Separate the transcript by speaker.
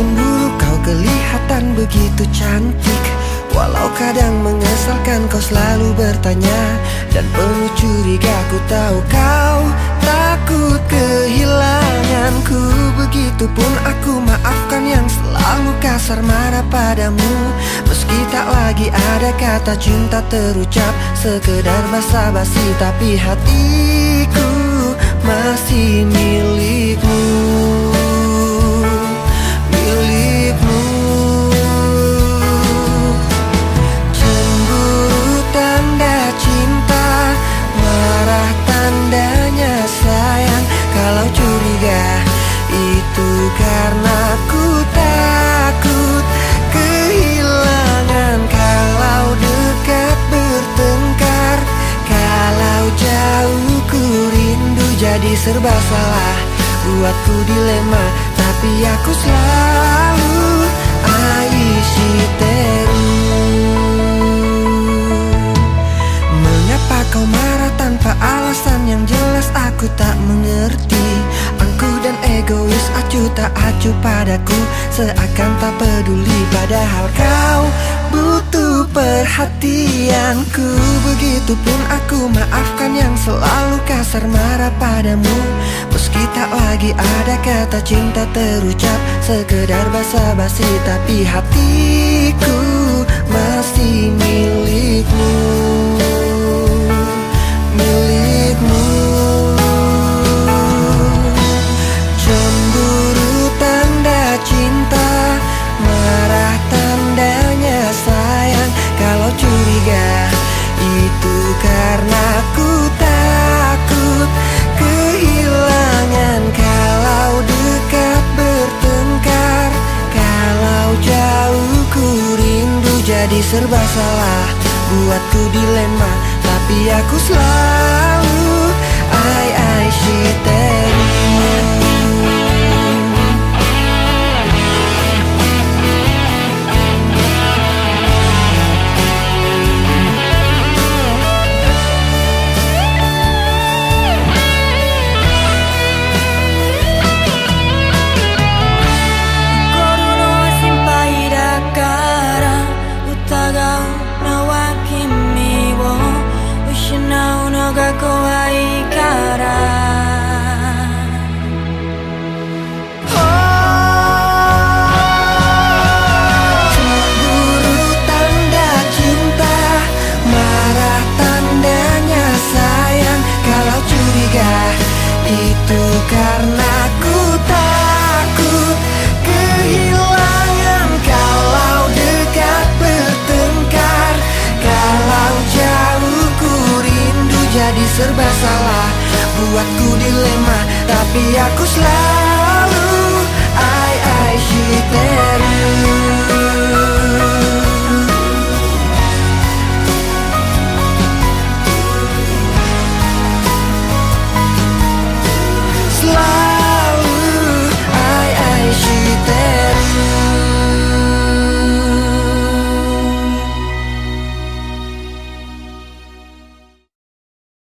Speaker 1: cemburu Kau kelihatan begitu cantik. Walau kadang mengesalkan kau selalu bertanya. Dan penuh curiga ku tahu kau takut kehilanganku. Begitupun aku maafkan yang selalu kasar marah padamu. Meski tak lagi ada kata cinta terucap Sekedar basa-basi tapi hatiku jadi serba salah. Buatku dilema Tapi aku selalu Aishiteru Mengapa kau marah tanpa alasan yang jelas? Aku tak mengerti. Angkuh dan egois acuh tak acuh padaku. Seakan tak peduli padahal kau butuh perhatianku Begitupun aku maafkan yang selalu kasar marah padamu. Meski tak lagi ada kata cinta terucap Sekedar basa-basi tapi hatiku jadi serba salah. Buatku dilema Tapi aku selalu jadi serba salah. Buatku dilema tapi aku selalu I, I, she,